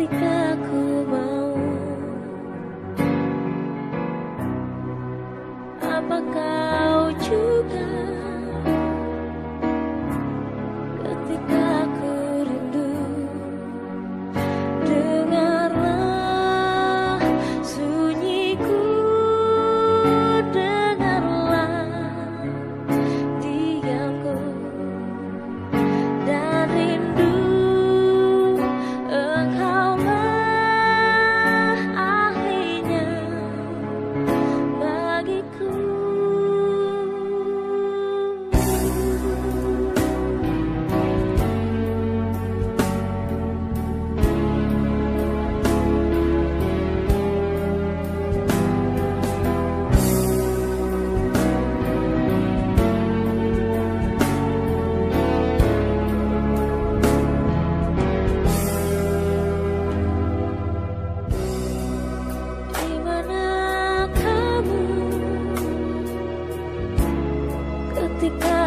ketika ku mau. Apa kau juga ketika